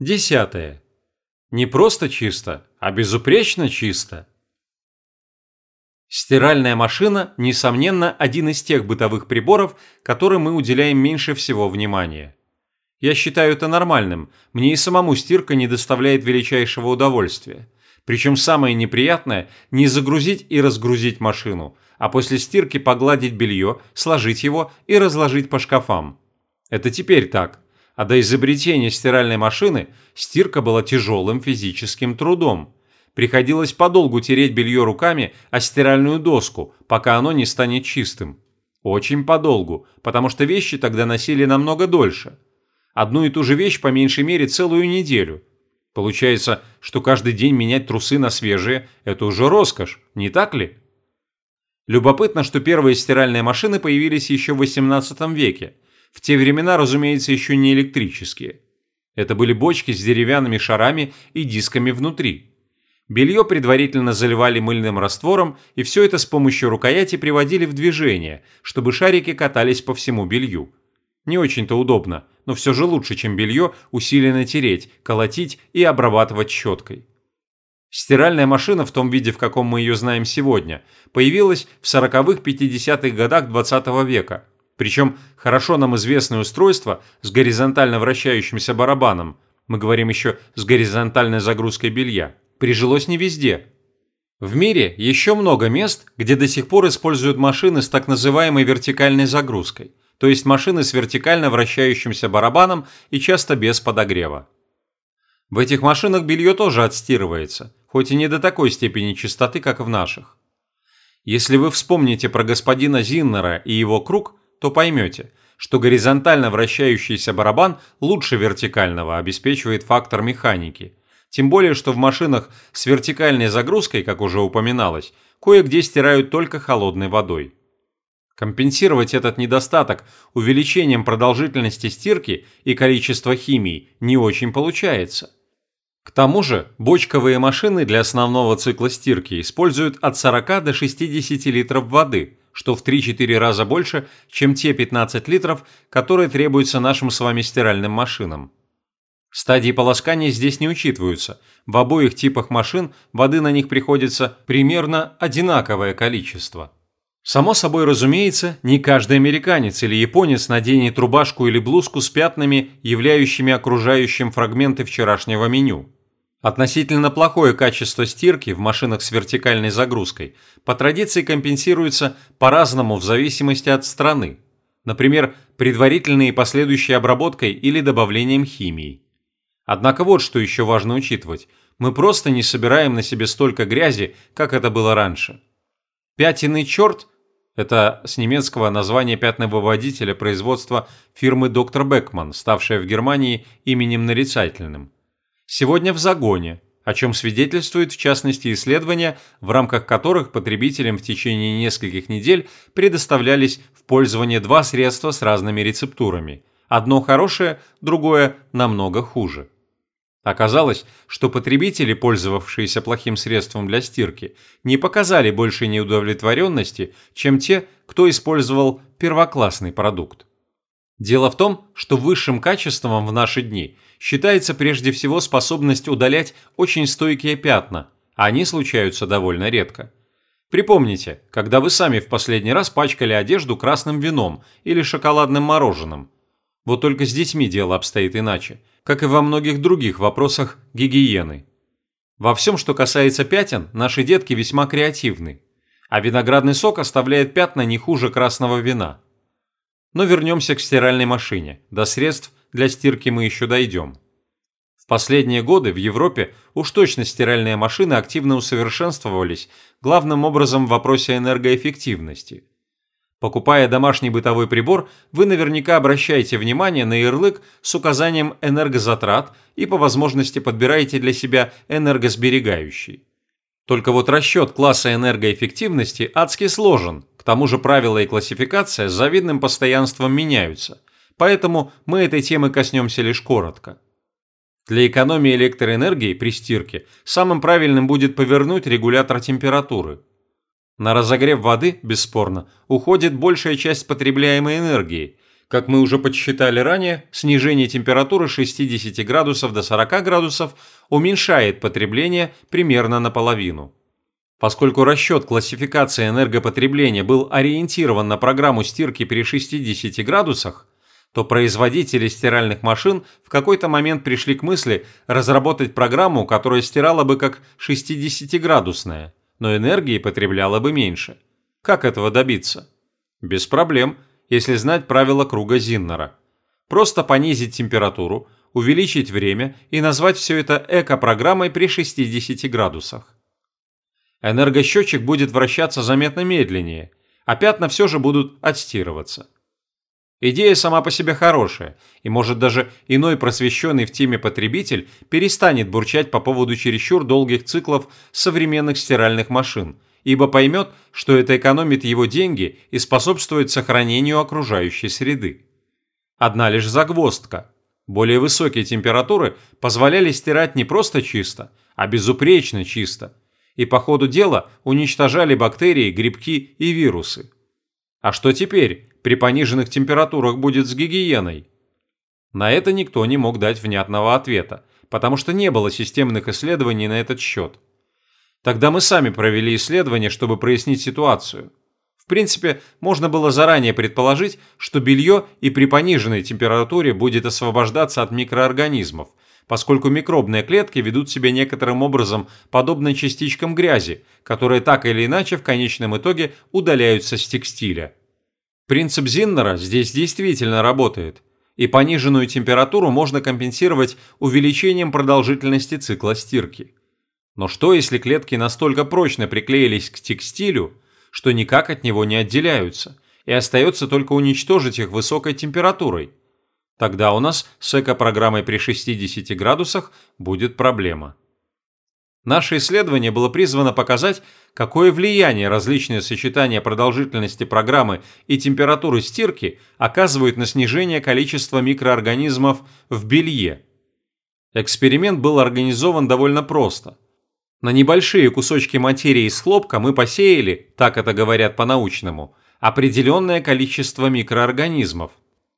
Десятое. Не просто чисто, а безупречно чисто. Стиральная машина, несомненно, один из тех бытовых приборов, которым мы уделяем меньше всего внимания. Я считаю это нормальным, мне и самому стирка не доставляет величайшего удовольствия. Причем самое неприятное – не загрузить и разгрузить машину, а после стирки погладить белье, сложить его и разложить по шкафам. Это теперь так. А до изобретения стиральной машины стирка была тяжелым физическим трудом. Приходилось подолгу тереть белье руками о стиральную доску, пока оно не станет чистым. Очень подолгу, потому что вещи тогда носили намного дольше. Одну и ту же вещь по меньшей мере целую неделю. Получается, что каждый день менять трусы на свежие – это уже роскошь, не так ли? Любопытно, что первые стиральные машины появились еще в XVIII веке. В те времена, разумеется, еще не электрические. Это были бочки с деревянными шарами и дисками внутри. Белье предварительно заливали мыльным раствором, и все это с помощью рукояти приводили в движение, чтобы шарики катались по всему белью. Не очень-то удобно, но все же лучше, чем белье усиленно тереть, колотить и обрабатывать щеткой. Стиральная машина в том виде, в каком мы ее знаем сегодня, появилась в 40-х-50-х годах 20 -го века. Причем хорошо нам известное устройство с горизонтально вращающимся барабаном, мы говорим еще с горизонтальной загрузкой белья, прижилось не везде. В мире еще много мест, где до сих пор используют машины с так называемой вертикальной загрузкой, то есть машины с вертикально вращающимся барабаном и часто без подогрева. В этих машинах белье тоже отстирывается, хоть и не до такой степени чистоты, как в наших. Если вы вспомните про господина Зиннера и его круг, то поймете, что горизонтально вращающийся барабан лучше вертикального обеспечивает фактор механики. Тем более, что в машинах с вертикальной загрузкой, как уже упоминалось, кое-где стирают только холодной водой. Компенсировать этот недостаток увеличением продолжительности стирки и количества химии не очень получается. К тому же, бочковые машины для основного цикла стирки используют от 40 до 60 литров воды, что в 3-4 раза больше, чем те 15 литров, которые требуются нашим с вами стиральным машинам. Стадии полоскания здесь не учитываются. В обоих типах машин воды на них приходится примерно одинаковое количество. Само собой разумеется, не каждый американец или японец наденет рубашку или блузку с пятнами, являющими окружающим фрагменты вчерашнего меню. Относительно плохое качество стирки в машинах с вертикальной загрузкой по традиции компенсируется по-разному в зависимости от страны. Например, предварительной и последующей обработкой или добавлением химии. Однако вот что еще важно учитывать. Мы просто не собираем на себе столько грязи, как это было раньше. Пятенный черт – это с немецкого название пятновыводителя производства фирмы «Доктор Бекман», ставшая в Германии именем нарицательным – сегодня в загоне, о чем свидетельствует в частности исследования, в рамках которых потребителям в течение нескольких недель предоставлялись в пользование два средства с разными рецептурами. Одно хорошее, другое намного хуже. Оказалось, что потребители, пользовавшиеся плохим средством для стирки, не показали большей неудовлетворенности, чем те, кто использовал первоклассный продукт. Дело в том, что высшим качеством в наши дни считается прежде всего способность удалять очень стойкие пятна, а они случаются довольно редко. Припомните, когда вы сами в последний раз пачкали одежду красным вином или шоколадным мороженым. Вот только с детьми дело обстоит иначе, как и во многих других вопросах гигиены. Во всем, что касается пятен, наши детки весьма креативны. А виноградный сок оставляет пятна не хуже красного вина – но вернемся к стиральной машине. До средств для стирки мы еще дойдем. В последние годы в Европе уж точно стиральные машины активно усовершенствовались, главным образом в вопросе энергоэффективности. Покупая домашний бытовой прибор, вы наверняка обращаете внимание на ярлык с указанием энергозатрат и по возможности подбираете для себя энергосберегающий. Только вот расчет класса энергоэффективности адски сложен, тому же правила и классификация с завидным постоянством меняются, поэтому мы этой темы коснемся лишь коротко. Для экономии электроэнергии при стирке самым правильным будет повернуть регулятор температуры. На разогрев воды, бесспорно, уходит большая часть потребляемой энергии. Как мы уже подсчитали ранее, снижение температуры 60 градусов до 40 градусов уменьшает потребление примерно наполовину. Поскольку расчет классификации энергопотребления был ориентирован на программу стирки при 60 градусах, то производители стиральных машин в какой-то момент пришли к мысли разработать программу, которая стирала бы как 60-градусная, но энергии потребляла бы меньше. Как этого добиться? Без проблем – если знать правила круга Зиннера. Просто понизить температуру, увеличить время и назвать все это эко-программой при 60 градусах. Энергосчетчик будет вращаться заметно медленнее, а пятна все же будут отстирываться. Идея сама по себе хорошая, и может даже иной просвещенный в теме потребитель перестанет бурчать по поводу чересчур долгих циклов современных стиральных машин – ибо поймет, что это экономит его деньги и способствует сохранению окружающей среды. Одна лишь загвоздка. Более высокие температуры позволяли стирать не просто чисто, а безупречно чисто, и по ходу дела уничтожали бактерии, грибки и вирусы. А что теперь при пониженных температурах будет с гигиеной? На это никто не мог дать внятного ответа, потому что не было системных исследований на этот счет. Тогда мы сами провели исследование, чтобы прояснить ситуацию. В принципе, можно было заранее предположить, что белье и при пониженной температуре будет освобождаться от микроорганизмов, поскольку микробные клетки ведут себя некоторым образом подобно частичкам грязи, которые так или иначе в конечном итоге удаляются с текстиля. Принцип Зиннера здесь действительно работает, и пониженную температуру можно компенсировать увеличением продолжительности цикла стирки. Но что, если клетки настолько прочно приклеились к текстилю, что никак от него не отделяются, и остается только уничтожить их высокой температурой? Тогда у нас с эко-программой при 60 градусах будет проблема. Наше исследование было призвано показать, какое влияние различные сочетания продолжительности программы и температуры стирки оказывают на снижение количества микроорганизмов в белье. Эксперимент был организован довольно просто – на небольшие кусочки материи из хлопка мы посеяли, так это говорят по-научному, определенное количество микроорганизмов.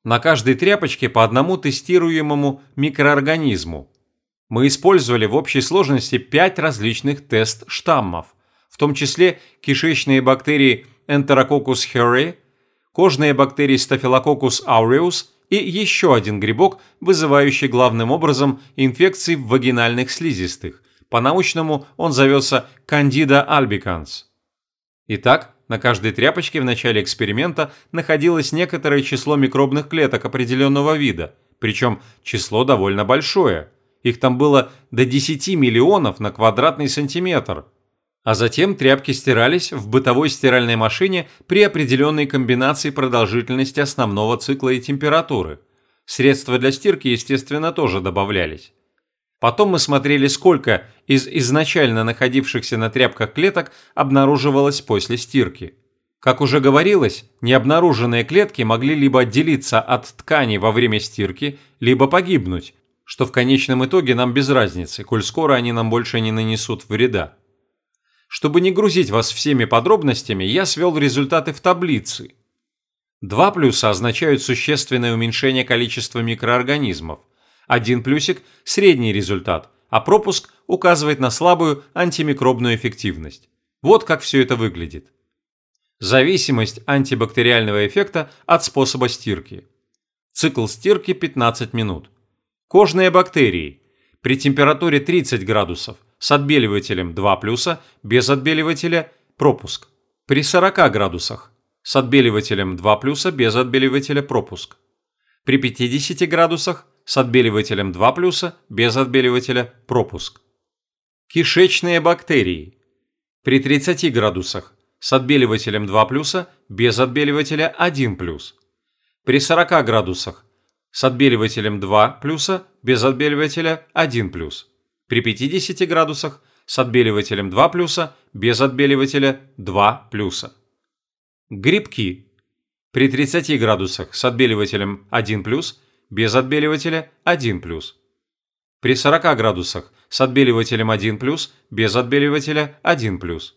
На каждой тряпочке по одному тестируемому микроорганизму. Мы использовали в общей сложности 5 различных тест-штаммов, в том числе кишечные бактерии Enterococcus herae, кожные бактерии Staphylococcus aureus и еще один грибок, вызывающий главным образом инфекции в вагинальных слизистых – по-научному он зовется Candida albicans. Итак, на каждой тряпочке в начале эксперимента находилось некоторое число микробных клеток определенного вида, причем число довольно большое. Их там было до 10 миллионов на квадратный сантиметр. А затем тряпки стирались в бытовой стиральной машине при определенной комбинации продолжительности основного цикла и температуры. Средства для стирки, естественно, тоже добавлялись. Потом мы смотрели, сколько из изначально находившихся на тряпках клеток обнаруживалось после стирки. Как уже говорилось, необнаруженные клетки могли либо отделиться от ткани во время стирки, либо погибнуть, что в конечном итоге нам без разницы, коль скоро они нам больше не нанесут вреда. Чтобы не грузить вас всеми подробностями, я свел результаты в таблице. Два плюса означают существенное уменьшение количества микроорганизмов, один плюсик – средний результат, а пропуск указывает на слабую антимикробную эффективность. Вот как все это выглядит. Зависимость антибактериального эффекта от способа стирки. Цикл стирки 15 минут. Кожные бактерии. При температуре 30 градусов с отбеливателем 2 плюса, без отбеливателя – пропуск. При 40 градусах с отбеливателем 2 плюса, без отбеливателя – пропуск. При 50 градусах с отбеливателем 2 плюса, без отбеливателя пропуск. Кишечные бактерии. При 30 градусах с отбеливателем 2 плюса, без отбеливателя 1 плюс. При 40 градусах с отбеливателем 2 плюса, без отбеливателя 1 плюс. При 50 градусах с отбеливателем 2 плюса, без отбеливателя 2 плюса. Грибки. При 30 градусах с отбеливателем 1 плюс, без отбеливателя 1 плюс. При 40 градусах с отбеливателем 1 плюс, без отбеливателя 1 плюс.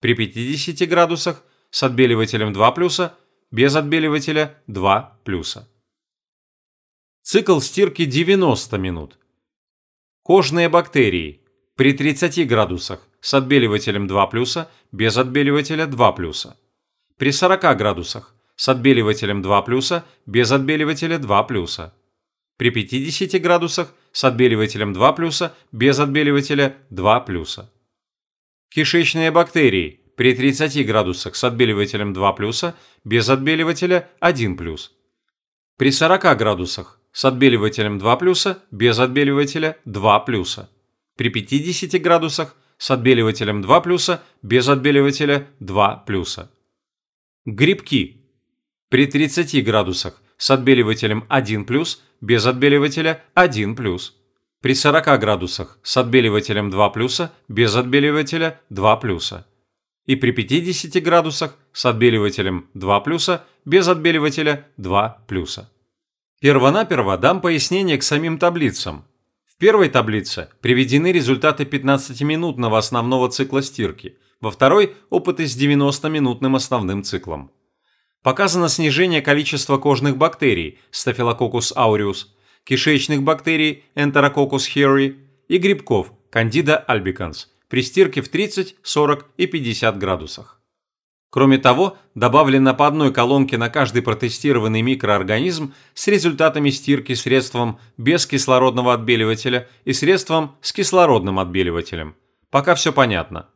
При 50 градусах с отбеливателем 2 плюса, без отбеливателя 2 плюса. Цикл стирки 90 минут. Кожные бактерии при 30 градусах с отбеливателем 2+, без отбеливателя 2+. При 40 градусах с отбеливателем 2+, без отбеливателя 2+. При 50 градусах с отбеливателем 2+, без отбеливателя 2+. Кишечные бактерии при 30 градусах с отбеливателем 2+, без отбеливателя 1+. При 40 градусах с отбеливателем 2+, без отбеливателя 2+. При 50 градусах с отбеливателем 2+, без отбеливателя 2+. Грибки. При 30 градусах с отбеливателем 1+, без отбеливателя 1+. При 40 градусах с отбеливателем 2+, без отбеливателя 2+. И при 50 градусах с отбеливателем 2+, без отбеливателя 2+. Первонаперво дам пояснение к самим таблицам. В первой таблице приведены результаты 15-минутного основного цикла стирки, во второй – опыты с 90-минутным основным циклом. Показано снижение количества кожных бактерий Staphylococcus aureus, кишечных бактерий Enterococcus heri и грибков Candida albicans при стирке в 30, 40 и 50 градусах. Кроме того, добавлено по одной колонке на каждый протестированный микроорганизм с результатами стирки средством без кислородного отбеливателя и средством с кислородным отбеливателем. Пока все понятно.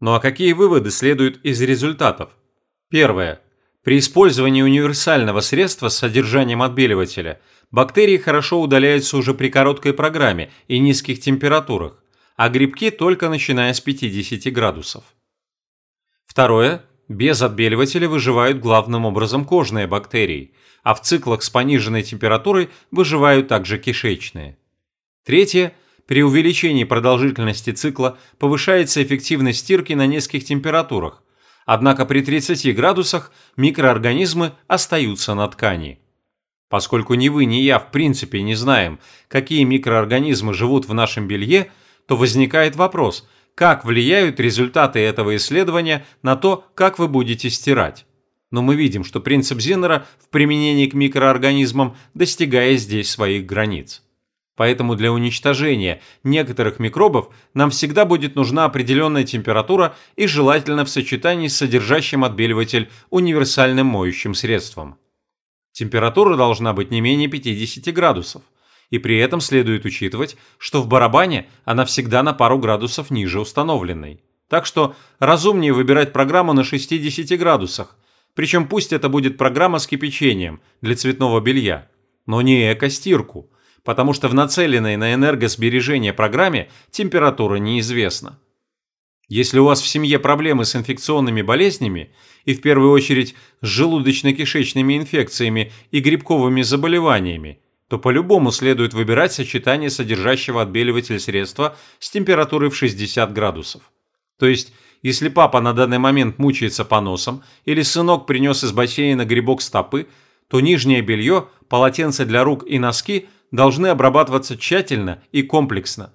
Ну а какие выводы следуют из результатов? Первое. При использовании универсального средства с содержанием отбеливателя бактерии хорошо удаляются уже при короткой программе и низких температурах, а грибки только начиная с 50 градусов. Второе. Без отбеливателя выживают главным образом кожные бактерии, а в циклах с пониженной температурой выживают также кишечные. Третье. При увеличении продолжительности цикла повышается эффективность стирки на низких температурах, однако при 30 градусах микроорганизмы остаются на ткани. Поскольку ни вы, ни я в принципе не знаем, какие микроорганизмы живут в нашем белье, то возникает вопрос – как влияют результаты этого исследования на то, как вы будете стирать. Но мы видим, что принцип Зиннера в применении к микроорганизмам достигает здесь своих границ. Поэтому для уничтожения некоторых микробов нам всегда будет нужна определенная температура и желательно в сочетании с содержащим отбеливатель универсальным моющим средством. Температура должна быть не менее 50 градусов – и при этом следует учитывать, что в барабане она всегда на пару градусов ниже установленной. Так что разумнее выбирать программу на 60 градусах, причем пусть это будет программа с кипячением для цветного белья, но не эко-стирку, потому что в нацеленной на энергосбережение программе температура неизвестна. Если у вас в семье проблемы с инфекционными болезнями, и в первую очередь с желудочно-кишечными инфекциями и грибковыми заболеваниями, то по-любому следует выбирать сочетание содержащего отбеливатель средства с температурой в 60 градусов. То есть, если папа на данный момент мучается поносом или сынок принес из бассейна грибок стопы, то нижнее белье, полотенце для рук и носки должны обрабатываться тщательно и комплексно.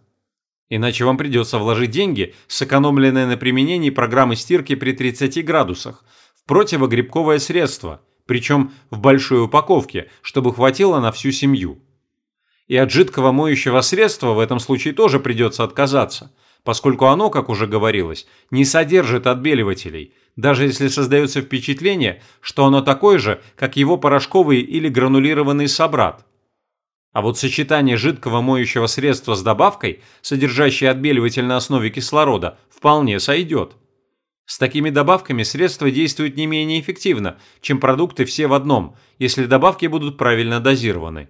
Иначе вам придется вложить деньги, сэкономленные на применении программы стирки при 30 градусах, в противогрибковое средство – причем в большой упаковке, чтобы хватило на всю семью. И от жидкого моющего средства в этом случае тоже придется отказаться, поскольку оно, как уже говорилось, не содержит отбеливателей, даже если создается впечатление, что оно такое же, как его порошковый или гранулированный собрат. А вот сочетание жидкого моющего средства с добавкой, содержащей отбеливатель на основе кислорода, вполне сойдет. С такими добавками средства действуют не менее эффективно, чем продукты все в одном, если добавки будут правильно дозированы.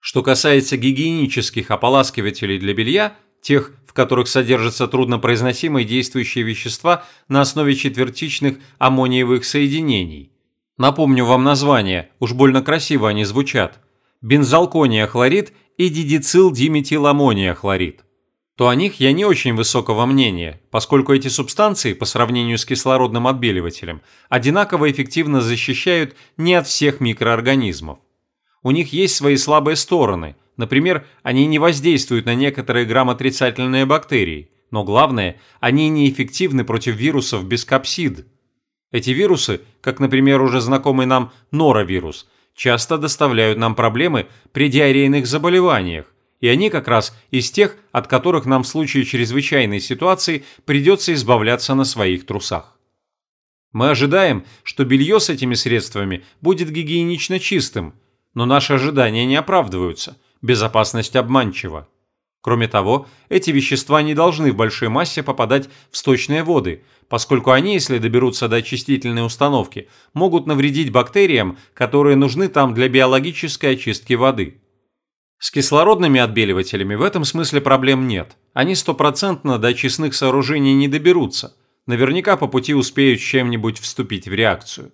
Что касается гигиенических ополаскивателей для белья, тех, в которых содержатся труднопроизносимые действующие вещества на основе четвертичных аммониевых соединений. Напомню вам название, уж больно красиво они звучат. Бензалкония хлорид и дидицилдиметиламония хлорид то о них я не очень высокого мнения, поскольку эти субстанции, по сравнению с кислородным отбеливателем, одинаково эффективно защищают не от всех микроорганизмов. У них есть свои слабые стороны, например, они не воздействуют на некоторые грамотрицательные бактерии, но главное, они неэффективны против вирусов без капсид. Эти вирусы, как, например, уже знакомый нам норовирус, часто доставляют нам проблемы при диарейных заболеваниях, и они как раз из тех, от которых нам в случае чрезвычайной ситуации придется избавляться на своих трусах. Мы ожидаем, что белье с этими средствами будет гигиенично чистым, но наши ожидания не оправдываются, безопасность обманчива. Кроме того, эти вещества не должны в большой массе попадать в сточные воды, поскольку они, если доберутся до очистительной установки, могут навредить бактериям, которые нужны там для биологической очистки воды. С кислородными отбеливателями в этом смысле проблем нет. Они стопроцентно до очистных сооружений не доберутся. Наверняка по пути успеют чем-нибудь вступить в реакцию.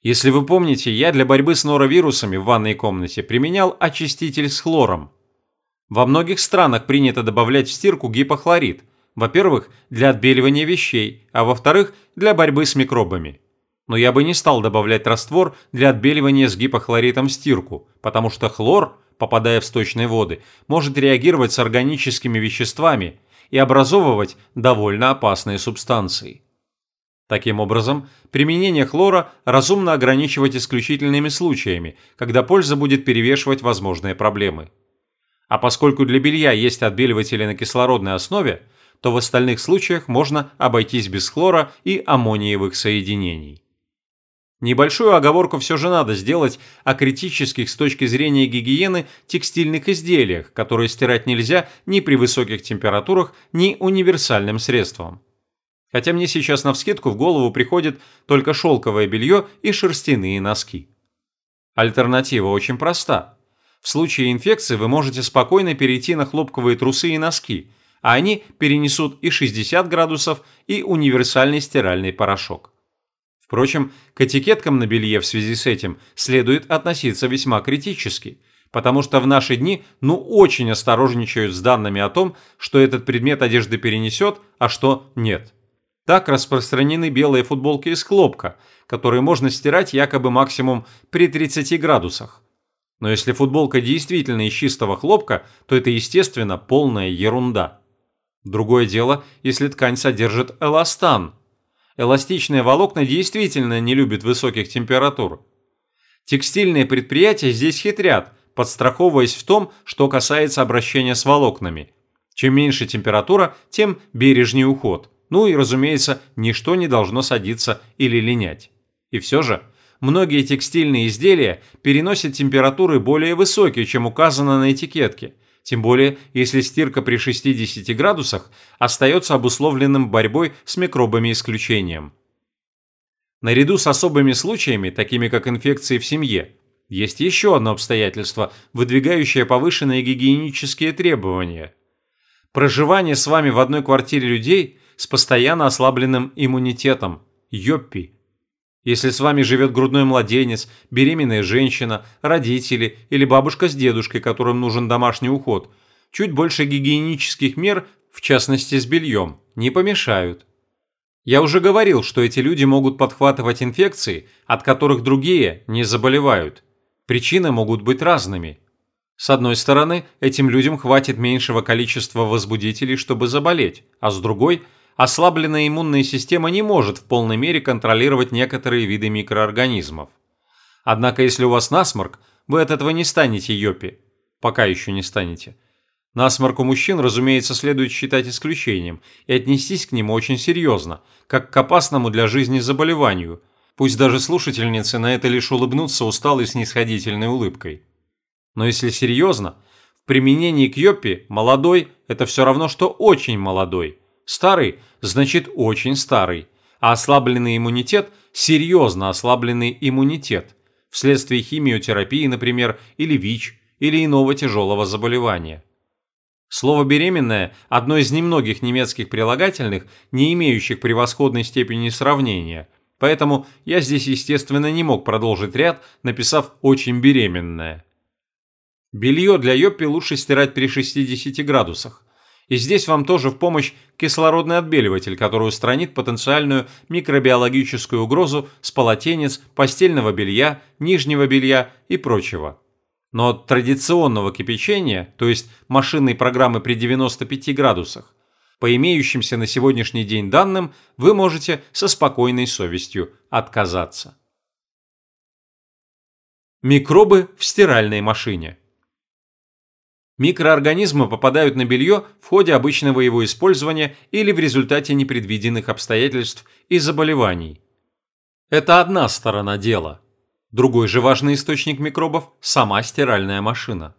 Если вы помните, я для борьбы с норовирусами в ванной комнате применял очиститель с хлором. Во многих странах принято добавлять в стирку гипохлорид. Во-первых, для отбеливания вещей, а во-вторых, для борьбы с микробами. Но я бы не стал добавлять раствор для отбеливания с гипохлоритом в стирку, потому что хлор, попадая в сточные воды, может реагировать с органическими веществами и образовывать довольно опасные субстанции. Таким образом, применение хлора разумно ограничивать исключительными случаями, когда польза будет перевешивать возможные проблемы. А поскольку для белья есть отбеливатели на кислородной основе, то в остальных случаях можно обойтись без хлора и аммониевых соединений. Небольшую оговорку все же надо сделать о критических с точки зрения гигиены текстильных изделиях, которые стирать нельзя ни при высоких температурах, ни универсальным средством. Хотя мне сейчас навскидку в голову приходит только шелковое белье и шерстяные носки. Альтернатива очень проста. В случае инфекции вы можете спокойно перейти на хлопковые трусы и носки, а они перенесут и 60 градусов, и универсальный стиральный порошок. Впрочем, к этикеткам на белье в связи с этим следует относиться весьма критически, потому что в наши дни ну очень осторожничают с данными о том, что этот предмет одежды перенесет, а что нет. Так распространены белые футболки из хлопка, которые можно стирать якобы максимум при 30 градусах. Но если футболка действительно из чистого хлопка, то это, естественно, полная ерунда. Другое дело, если ткань содержит эластан. Эластичные волокна действительно не любят высоких температур. Текстильные предприятия здесь хитрят, подстраховываясь в том, что касается обращения с волокнами. Чем меньше температура, тем бережнее уход. Ну и, разумеется, ничто не должно садиться или линять. И все же, многие текстильные изделия переносят температуры более высокие, чем указано на этикетке. Тем более, если стирка при 60 градусах остается обусловленным борьбой с микробами исключением. Наряду с особыми случаями, такими как инфекции в семье, есть еще одно обстоятельство, выдвигающее повышенные гигиенические требования. Проживание с вами в одной квартире людей с постоянно ослабленным иммунитетом – йоппи. Если с вами живет грудной младенец, беременная женщина, родители или бабушка с дедушкой, которым нужен домашний уход, чуть больше гигиенических мер, в частности с бельем, не помешают. Я уже говорил, что эти люди могут подхватывать инфекции, от которых другие не заболевают. Причины могут быть разными. С одной стороны, этим людям хватит меньшего количества возбудителей, чтобы заболеть, а с другой – ослабленная иммунная система не может в полной мере контролировать некоторые виды микроорганизмов. Однако если у вас насморк, вы от этого не станете йопи. Пока еще не станете. Насморк у мужчин, разумеется, следует считать исключением и отнестись к нему очень серьезно, как к опасному для жизни заболеванию. Пусть даже слушательницы на это лишь улыбнутся усталой снисходительной улыбкой. Но если серьезно, в применении к йопи молодой – это все равно, что очень молодой – Старый значит очень старый, а ослабленный иммунитет – серьезно ослабленный иммунитет, вследствие химиотерапии, например, или ВИЧ, или иного тяжелого заболевания. Слово «беременная» – одно из немногих немецких прилагательных, не имеющих превосходной степени сравнения, поэтому я здесь, естественно, не мог продолжить ряд, написав «очень беременная». Белье для Йоппи лучше стирать при 60 градусах, и здесь вам тоже в помощь кислородный отбеливатель, который устранит потенциальную микробиологическую угрозу с полотенец, постельного белья, нижнего белья и прочего. Но от традиционного кипячения, то есть машинной программы при 95 градусах, по имеющимся на сегодняшний день данным, вы можете со спокойной совестью отказаться. Микробы в стиральной машине. Микроорганизмы попадают на белье в ходе обычного его использования или в результате непредвиденных обстоятельств и заболеваний. Это одна сторона дела. Другой же важный источник микробов – сама стиральная машина.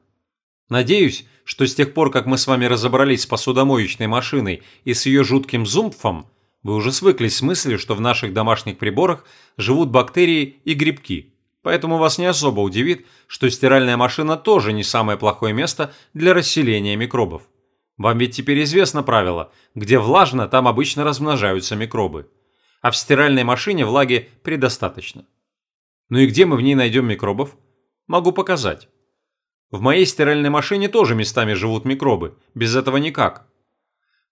Надеюсь, что с тех пор, как мы с вами разобрались с посудомоечной машиной и с ее жутким зумпфом, вы уже свыклись с мыслью, что в наших домашних приборах живут бактерии и грибки – Поэтому вас не особо удивит, что стиральная машина тоже не самое плохое место для расселения микробов. Вам ведь теперь известно правило, где влажно, там обычно размножаются микробы. А в стиральной машине влаги предостаточно. Ну и где мы в ней найдем микробов? Могу показать. В моей стиральной машине тоже местами живут микробы, без этого никак.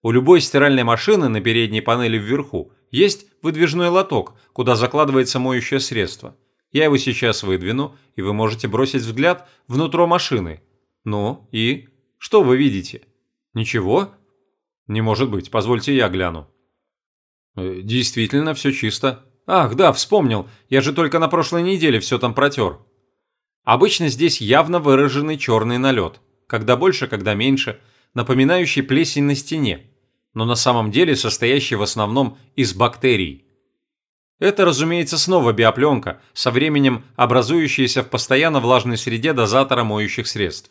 У любой стиральной машины на передней панели вверху есть выдвижной лоток, куда закладывается моющее средство. Я его сейчас выдвину, и вы можете бросить взгляд внутрь машины. Ну и? Что вы видите? Ничего? Не может быть, позвольте я гляну. Э, действительно, все чисто. Ах, да, вспомнил, я же только на прошлой неделе все там протер. Обычно здесь явно выраженный черный налет. Когда больше, когда меньше, напоминающий плесень на стене, но на самом деле состоящий в основном из бактерий. Это, разумеется, снова биопленка, со временем образующаяся в постоянно влажной среде дозатора моющих средств.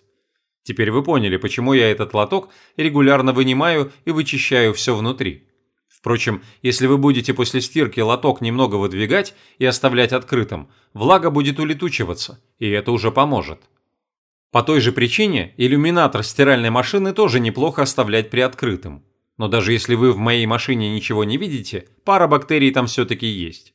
Теперь вы поняли, почему я этот лоток регулярно вынимаю и вычищаю все внутри. Впрочем, если вы будете после стирки лоток немного выдвигать и оставлять открытым, влага будет улетучиваться, и это уже поможет. По той же причине иллюминатор стиральной машины тоже неплохо оставлять приоткрытым но даже если вы в моей машине ничего не видите, пара бактерий там все-таки есть.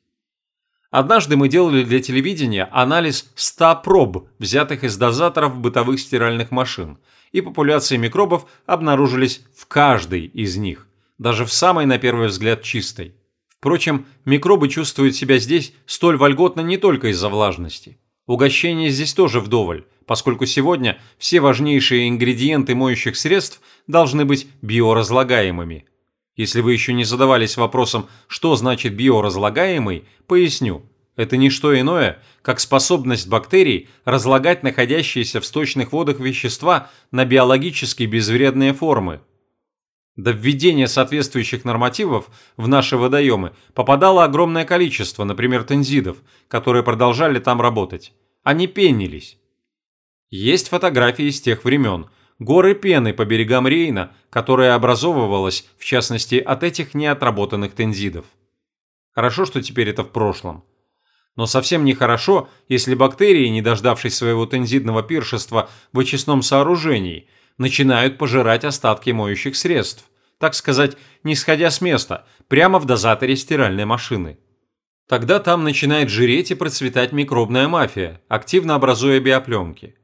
Однажды мы делали для телевидения анализ 100 проб, взятых из дозаторов бытовых стиральных машин, и популяции микробов обнаружились в каждой из них, даже в самой на первый взгляд чистой. Впрочем, микробы чувствуют себя здесь столь вольготно не только из-за влажности. Угощение здесь тоже вдоволь, поскольку сегодня все важнейшие ингредиенты моющих средств должны быть биоразлагаемыми. Если вы еще не задавались вопросом, что значит биоразлагаемый, поясню. Это не что иное, как способность бактерий разлагать находящиеся в сточных водах вещества на биологически безвредные формы. До введения соответствующих нормативов в наши водоемы попадало огромное количество, например, тензидов, которые продолжали там работать. Они пенились. Есть фотографии из тех времен. Горы пены по берегам Рейна, которая образовывалась, в частности, от этих неотработанных тензидов. Хорошо, что теперь это в прошлом. Но совсем нехорошо, если бактерии, не дождавшись своего тензидного пиршества в очистном сооружении, начинают пожирать остатки моющих средств, так сказать, не сходя с места, прямо в дозаторе стиральной машины. Тогда там начинает жиреть и процветать микробная мафия, активно образуя биопленки.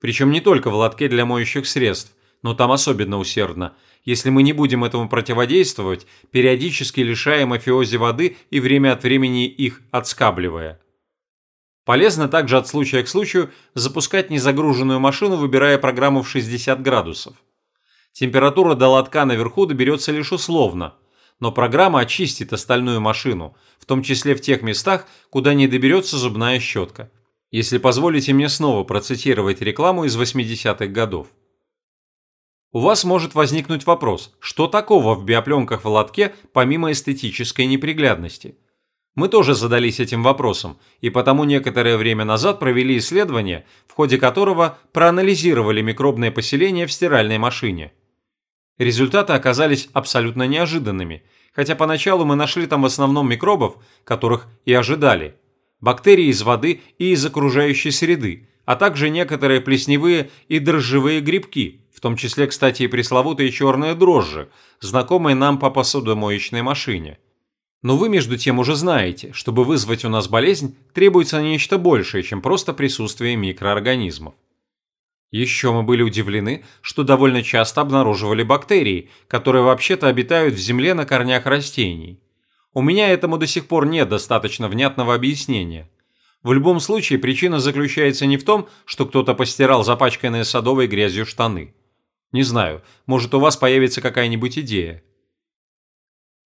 Причем не только в лотке для моющих средств, но там особенно усердно. Если мы не будем этому противодействовать, периодически лишая мафиози воды и время от времени их отскабливая. Полезно также от случая к случаю запускать незагруженную машину, выбирая программу в 60 градусов. Температура до лотка наверху доберется лишь условно, но программа очистит остальную машину, в том числе в тех местах, куда не доберется зубная щетка если позволите мне снова процитировать рекламу из 80-х годов. У вас может возникнуть вопрос, что такого в биопленках в лотке помимо эстетической неприглядности? Мы тоже задались этим вопросом, и потому некоторое время назад провели исследование, в ходе которого проанализировали микробное поселение в стиральной машине. Результаты оказались абсолютно неожиданными, хотя поначалу мы нашли там в основном микробов, которых и ожидали – бактерии из воды и из окружающей среды, а также некоторые плесневые и дрожжевые грибки, в том числе, кстати, и пресловутые черные дрожжи, знакомые нам по посудомоечной машине. Но вы, между тем, уже знаете, чтобы вызвать у нас болезнь, требуется нечто большее, чем просто присутствие микроорганизмов. Еще мы были удивлены, что довольно часто обнаруживали бактерии, которые вообще-то обитают в земле на корнях растений. У меня этому до сих пор нет достаточно внятного объяснения. В любом случае причина заключается не в том, что кто-то постирал запачканные садовой грязью штаны. Не знаю, может у вас появится какая-нибудь идея.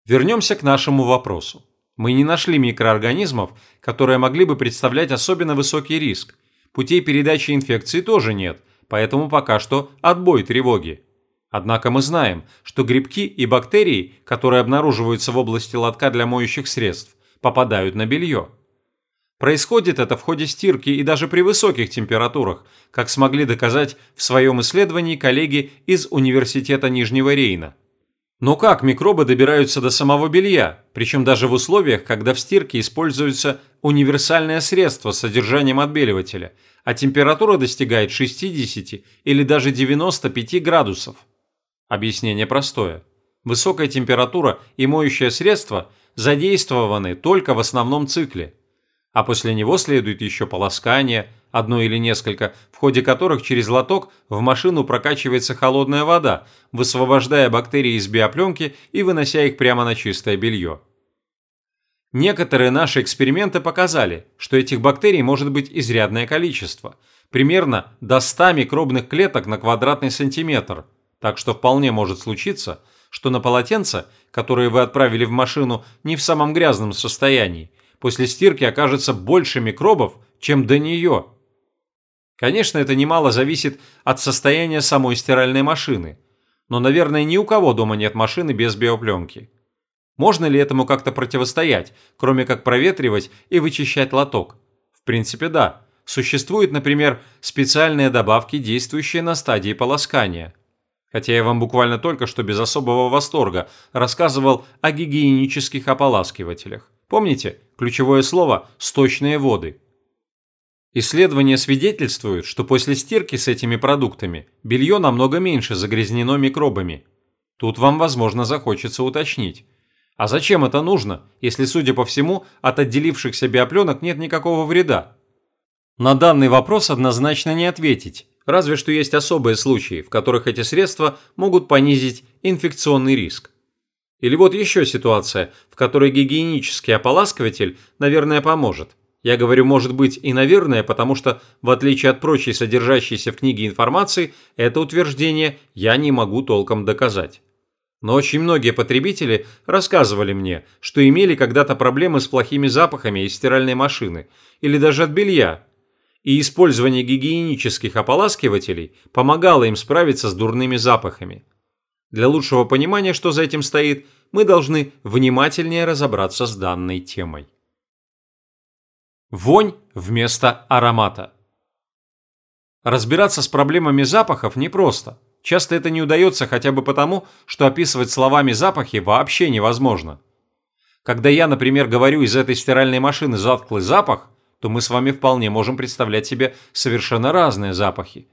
Вернемся к нашему вопросу. Мы не нашли микроорганизмов, которые могли бы представлять особенно высокий риск, Путей передачи инфекции тоже нет, поэтому пока что отбой тревоги. Однако мы знаем, что грибки и бактерии, которые обнаруживаются в области лотка для моющих средств, попадают на белье. Происходит это в ходе стирки и даже при высоких температурах, как смогли доказать в своем исследовании коллеги из Университета Нижнего Рейна. Но как микробы добираются до самого белья, причем даже в условиях, когда в стирке используется универсальное средство с содержанием отбеливателя, а температура достигает 60 или даже 95 градусов? Объяснение простое. Высокая температура и моющее средство задействованы только в основном цикле. А после него следует еще полоскание, одно или несколько, в ходе которых через лоток в машину прокачивается холодная вода, высвобождая бактерии из биопленки и вынося их прямо на чистое белье. Некоторые наши эксперименты показали, что этих бактерий может быть изрядное количество, примерно до 100 микробных клеток на квадратный сантиметр – так что вполне может случиться, что на полотенце, которое вы отправили в машину не в самом грязном состоянии, после стирки окажется больше микробов, чем до нее. Конечно, это немало зависит от состояния самой стиральной машины, но, наверное, ни у кого дома нет машины без биопленки. Можно ли этому как-то противостоять, кроме как проветривать и вычищать лоток? В принципе, да. Существуют, например, специальные добавки, действующие на стадии полоскания – Хотя я вам буквально только что без особого восторга рассказывал о гигиенических ополаскивателях. Помните, ключевое слово – сточные воды. Исследования свидетельствуют, что после стирки с этими продуктами белье намного меньше загрязнено микробами. Тут вам, возможно, захочется уточнить. А зачем это нужно, если, судя по всему, от отделившихся биопленок нет никакого вреда? На данный вопрос однозначно не ответить, разве что есть особые случаи, в которых эти средства могут понизить инфекционный риск. Или вот еще ситуация, в которой гигиенический ополаскиватель, наверное, поможет. Я говорю «может быть» и «наверное», потому что, в отличие от прочей содержащейся в книге информации, это утверждение я не могу толком доказать. Но очень многие потребители рассказывали мне, что имели когда-то проблемы с плохими запахами из стиральной машины или даже от белья, и использование гигиенических ополаскивателей помогало им справиться с дурными запахами. Для лучшего понимания, что за этим стоит, мы должны внимательнее разобраться с данной темой. Вонь вместо аромата. Разбираться с проблемами запахов непросто. Часто это не удается хотя бы потому, что описывать словами запахи вообще невозможно. Когда я, например, говорю из этой стиральной машины затхлый запах, то мы с вами вполне можем представлять себе совершенно разные запахи.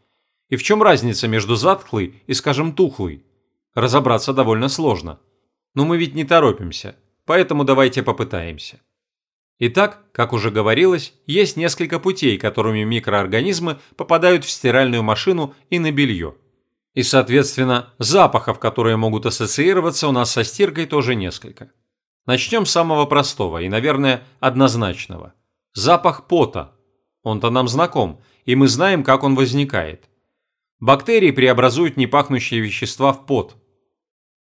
И в чем разница между затхлый и, скажем, тухлый? Разобраться довольно сложно. Но мы ведь не торопимся, поэтому давайте попытаемся. Итак, как уже говорилось, есть несколько путей, которыми микроорганизмы попадают в стиральную машину и на белье. И, соответственно, запахов, которые могут ассоциироваться у нас со стиркой, тоже несколько. Начнем с самого простого и, наверное, однозначного. Запах пота. Он-то нам знаком, и мы знаем, как он возникает. Бактерии преобразуют непахнущие вещества в пот.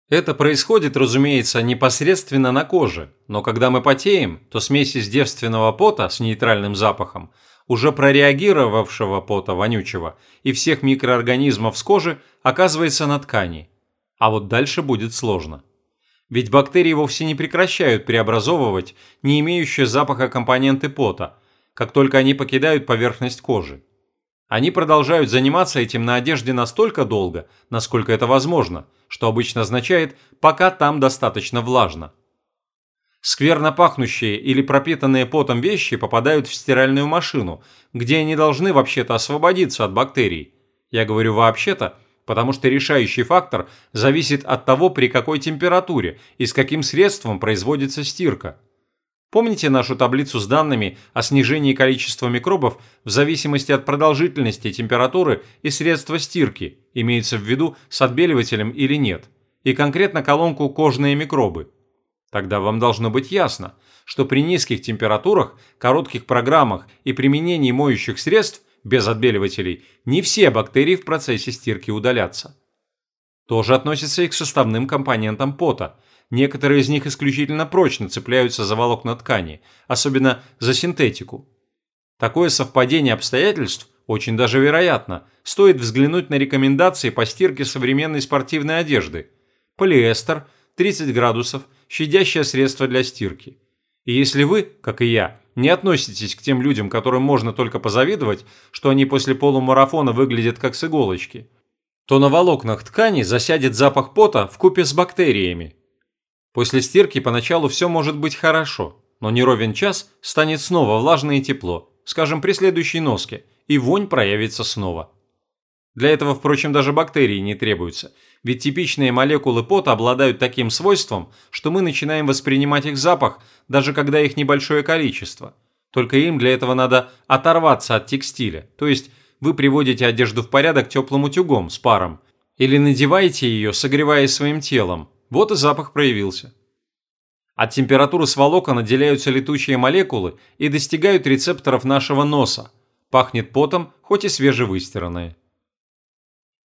Это происходит, разумеется, непосредственно на коже, но когда мы потеем, то смесь из девственного пота с нейтральным запахом, уже прореагировавшего пота вонючего и всех микроорганизмов с кожи оказывается на ткани. А вот дальше будет сложно. Ведь бактерии вовсе не прекращают преобразовывать не имеющие запаха компоненты пота, как только они покидают поверхность кожи. Они продолжают заниматься этим на одежде настолько долго, насколько это возможно, что обычно означает «пока там достаточно влажно». Скверно пахнущие или пропитанные потом вещи попадают в стиральную машину, где они должны вообще-то освободиться от бактерий. Я говорю «вообще-то», потому что решающий фактор зависит от того, при какой температуре и с каким средством производится стирка. Помните нашу таблицу с данными о снижении количества микробов в зависимости от продолжительности температуры и средства стирки, имеется в виду с отбеливателем или нет, и конкретно колонку «Кожные микробы». Тогда вам должно быть ясно, что при низких температурах, коротких программах и применении моющих средств – без отбеливателей, не все бактерии в процессе стирки удалятся. Тоже относится и к составным компонентам пота. Некоторые из них исключительно прочно цепляются за волокна ткани, особенно за синтетику. Такое совпадение обстоятельств очень даже вероятно. Стоит взглянуть на рекомендации по стирке современной спортивной одежды. Полиэстер, 30 градусов, щадящее средство для стирки. И если вы, как и я, не относитесь к тем людям, которым можно только позавидовать, что они после полумарафона выглядят как с иголочки, то на волокнах ткани засядет запах пота в купе с бактериями. После стирки поначалу все может быть хорошо, но не ровен час станет снова влажно и тепло, скажем, при следующей носке, и вонь проявится снова. Для этого, впрочем, даже бактерии не требуются, ведь типичные молекулы пота обладают таким свойством, что мы начинаем воспринимать их запах, даже когда их небольшое количество. Только им для этого надо оторваться от текстиля, то есть вы приводите одежду в порядок теплым утюгом с паром или надеваете ее, согреваясь своим телом. Вот и запах проявился. От температуры с волокон отделяются летучие молекулы и достигают рецепторов нашего носа. Пахнет потом, хоть и свежевыстиранное.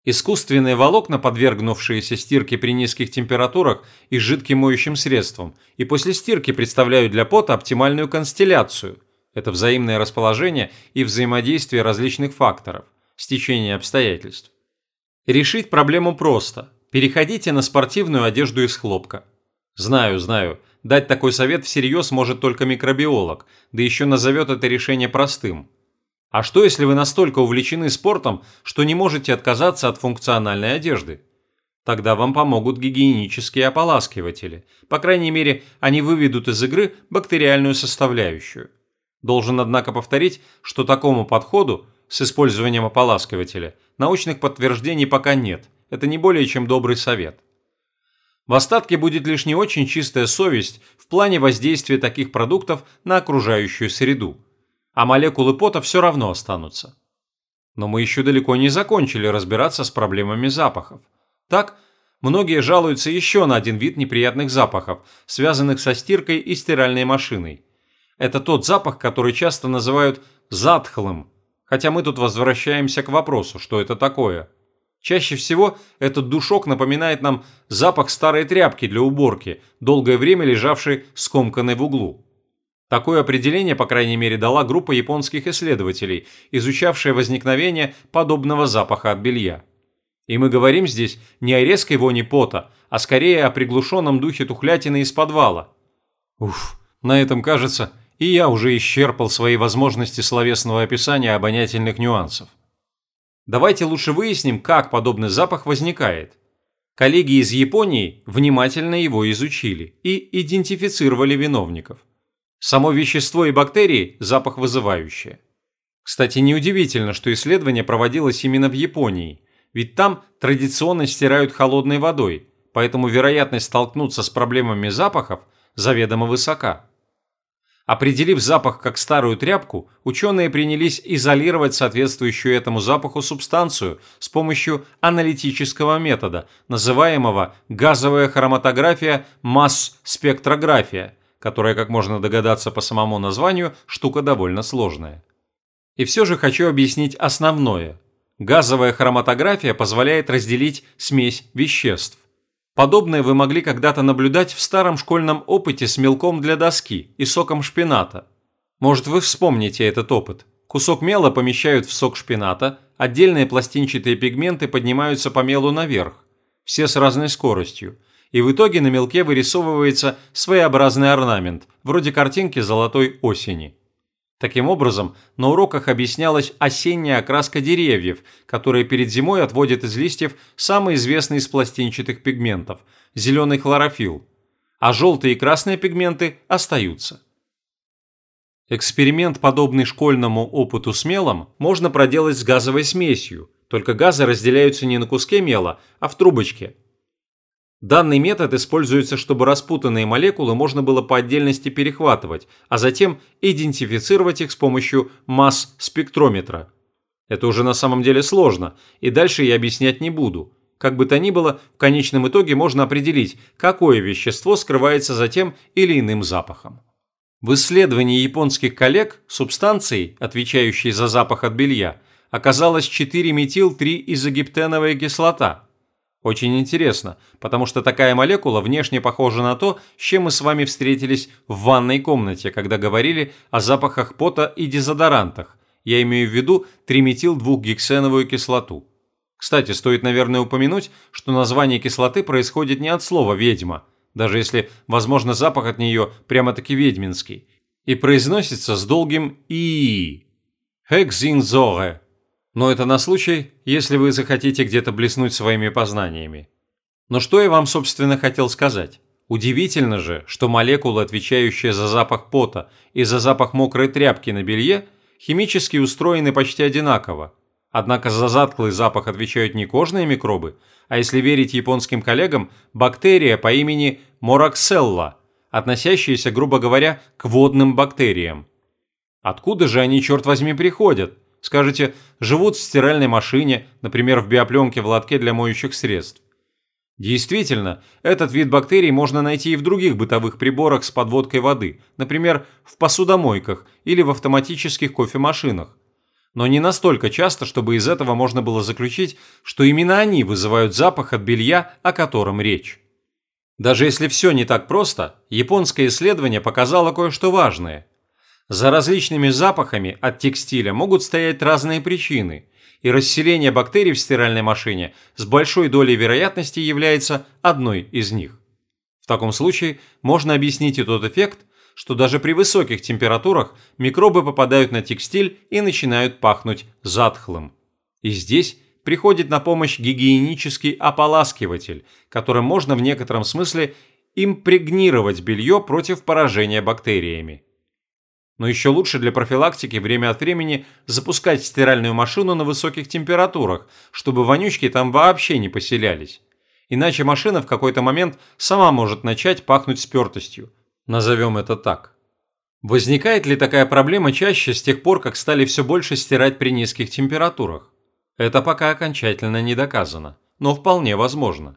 Искусственные волокна, подвергнувшиеся стирке при низких температурах и жидким моющим средством, и после стирки представляют для пота оптимальную констелляцию, это взаимное расположение и взаимодействие различных факторов, стечение обстоятельств. Решить проблему просто. Переходите на спортивную одежду из хлопка. Знаю, знаю, дать такой совет всерьез может только микробиолог, да еще назовет это решение простым. А что, если вы настолько увлечены спортом, что не можете отказаться от функциональной одежды? Тогда вам помогут гигиенические ополаскиватели. По крайней мере, они выведут из игры бактериальную составляющую. Должен, однако, повторить, что такому подходу с использованием ополаскивателя научных подтверждений пока нет. Это не более чем добрый совет. В остатке будет лишь не очень чистая совесть в плане воздействия таких продуктов на окружающую среду. А молекулы пота все равно останутся. Но мы еще далеко не закончили разбираться с проблемами запахов. Так, многие жалуются еще на один вид неприятных запахов, связанных со стиркой и стиральной машиной. Это тот запах, который часто называют затхлым, хотя мы тут возвращаемся к вопросу, что это такое. Чаще всего этот душок напоминает нам запах старой тряпки для уборки, долгое время лежавшей скомканной в углу. Такое определение, по крайней мере, дала группа японских исследователей, изучавшая возникновение подобного запаха от белья. И мы говорим здесь не о резкой вони пота, а скорее о приглушенном духе тухлятины из подвала. Уф, на этом, кажется, и я уже исчерпал свои возможности словесного описания обонятельных нюансов. Давайте лучше выясним, как подобный запах возникает. Коллеги из Японии внимательно его изучили и идентифицировали виновников. Само вещество и бактерии – запах вызывающее. Кстати, неудивительно, что исследование проводилось именно в Японии, ведь там традиционно стирают холодной водой, поэтому вероятность столкнуться с проблемами запахов заведомо высока. Определив запах как старую тряпку, ученые принялись изолировать соответствующую этому запаху субстанцию с помощью аналитического метода, называемого газовая хроматография масс-спектрография, которая, как можно догадаться по самому названию, штука довольно сложная. И все же хочу объяснить основное. Газовая хроматография позволяет разделить смесь веществ. Подобное вы могли когда-то наблюдать в старом школьном опыте с мелком для доски и соком шпината. Может, вы вспомните этот опыт. Кусок мела помещают в сок шпината, отдельные пластинчатые пигменты поднимаются по мелу наверх, все с разной скоростью, и в итоге на мелке вырисовывается своеобразный орнамент, вроде картинки золотой осени. Таким образом, на уроках объяснялась осенняя окраска деревьев, которая перед зимой отводит из листьев самый известный из пластинчатых пигментов – зеленый хлорофилл, а желтые и красные пигменты остаются. Эксперимент, подобный школьному опыту с мелом, можно проделать с газовой смесью, только газы разделяются не на куске мела, а в трубочке – Данный метод используется, чтобы распутанные молекулы можно было по отдельности перехватывать, а затем идентифицировать их с помощью масс-спектрометра. Это уже на самом деле сложно, и дальше я объяснять не буду. Как бы то ни было, в конечном итоге можно определить, какое вещество скрывается за тем или иным запахом. В исследовании японских коллег субстанцией, отвечающей за запах от белья, оказалась 4-метил-3-изогиптеновая кислота – Очень интересно, потому что такая молекула внешне похожа на то, с чем мы с вами встретились в ванной комнате, когда говорили о запахах пота и дезодорантах. Я имею в виду триметил-двухгексеновую кислоту. Кстати, стоит, наверное, упомянуть, что название кислоты происходит не от слова «ведьма», даже если, возможно, запах от нее прямо-таки ведьминский, и произносится с долгим «и». Хекзинзоре но это на случай, если вы захотите где-то блеснуть своими познаниями. Но что я вам, собственно, хотел сказать? Удивительно же, что молекулы, отвечающие за запах пота и за запах мокрой тряпки на белье, химически устроены почти одинаково. Однако за затклый запах отвечают не кожные микробы, а если верить японским коллегам, бактерия по имени Моракселла, относящаяся, грубо говоря, к водным бактериям. Откуда же они, черт возьми, приходят? Скажете, живут в стиральной машине, например, в биопленке в лотке для моющих средств. Действительно, этот вид бактерий можно найти и в других бытовых приборах с подводкой воды, например, в посудомойках или в автоматических кофемашинах. Но не настолько часто, чтобы из этого можно было заключить, что именно они вызывают запах от белья, о котором речь. Даже если все не так просто, японское исследование показало кое-что важное – за различными запахами от текстиля могут стоять разные причины, и расселение бактерий в стиральной машине с большой долей вероятности является одной из них. В таком случае можно объяснить и тот эффект, что даже при высоких температурах микробы попадают на текстиль и начинают пахнуть затхлым. И здесь приходит на помощь гигиенический ополаскиватель, которым можно в некотором смысле импрегнировать белье против поражения бактериями. Но еще лучше для профилактики время от времени запускать стиральную машину на высоких температурах, чтобы вонючки там вообще не поселялись. Иначе машина в какой-то момент сама может начать пахнуть спертостью. Назовем это так. Возникает ли такая проблема чаще с тех пор, как стали все больше стирать при низких температурах? Это пока окончательно не доказано, но вполне возможно.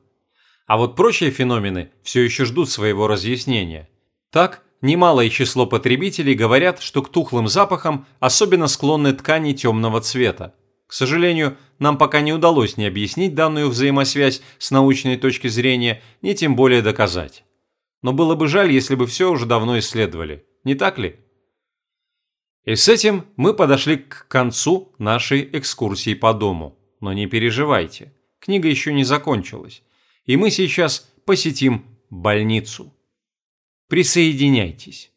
А вот прочие феномены все еще ждут своего разъяснения. Так, немалое число потребителей говорят, что к тухлым запахам особенно склонны ткани темного цвета. К сожалению, нам пока не удалось ни объяснить данную взаимосвязь с научной точки зрения, ни тем более доказать. Но было бы жаль, если бы все уже давно исследовали, не так ли? И с этим мы подошли к концу нашей экскурсии по дому. Но не переживайте, книга еще не закончилась, и мы сейчас посетим больницу. Присоединяйтесь.